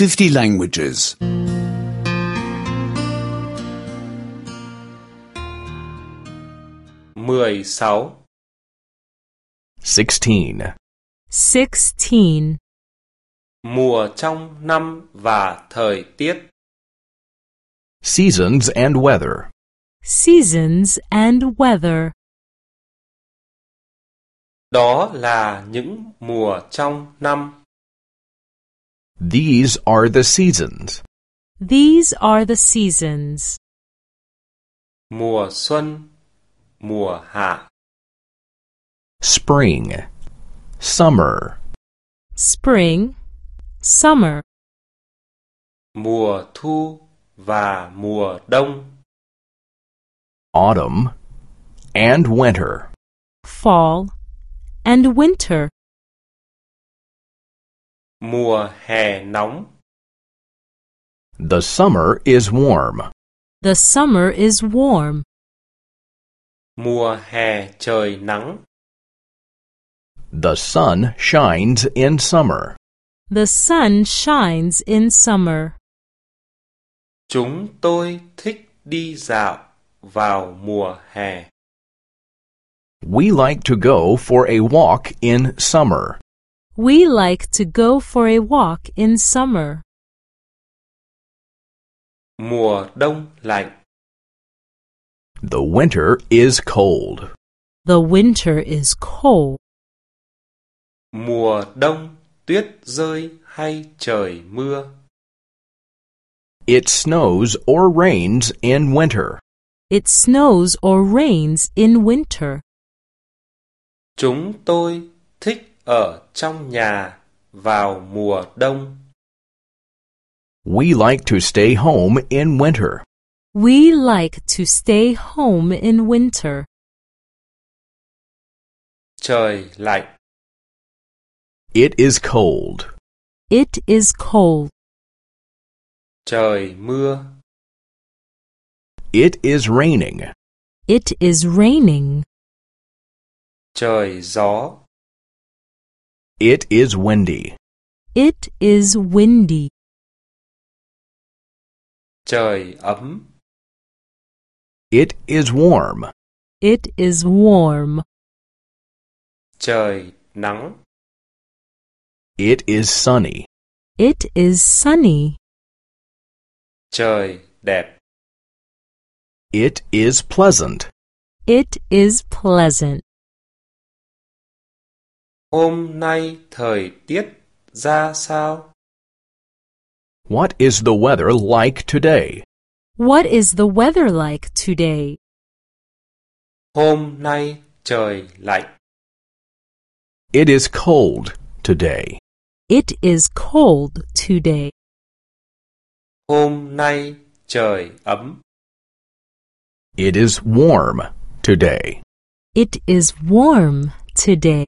50 languages. 16 16. 16. Mùa trong năm và thời tiết Seasons and weather. Seasons and weather. Đó là những mùa trong năm These are the seasons. These are the seasons. mùa xuân, mùa hạ, Spring. Summer. Spring, summer, mùa thu và mùa đông, Autumn. And winter. fall, and winter. Mùa hè nóng, The summer is warm. The summer is warm. mùa hè trời nắng, The sun shines in summer. The sun shines in summer. chúng tôi thích đi dạo vào mùa hè. We like to go for a walk in summer. We like to go for a walk in summer. Mùa đông lạnh, The winter is cold. The winter is cold. mùa đông tuyết rơi hay trời mưa, It snows or rains in winter. It snows or rains in winter. chúng tôi thích ở trong nhà vào mùa đông. We like to stay home in winter. We like to stay home in winter. Trời lạnh, It is cold. It is cold. trời mưa, It is raining. It is raining. trời gió, It is windy. It is windy. trời ấm, It is warm. It is warm. trời nắng, It is sunny. It is sunny. trời đẹp, It is pleasant. It is pleasant. Hôm nay thời tiết ra sao? What is the weather like today? What is the weather like today? Hôm nay trời lạnh, It is cold today. It is cold today. hôm nay trời ấm, It is warm today. It is warm today.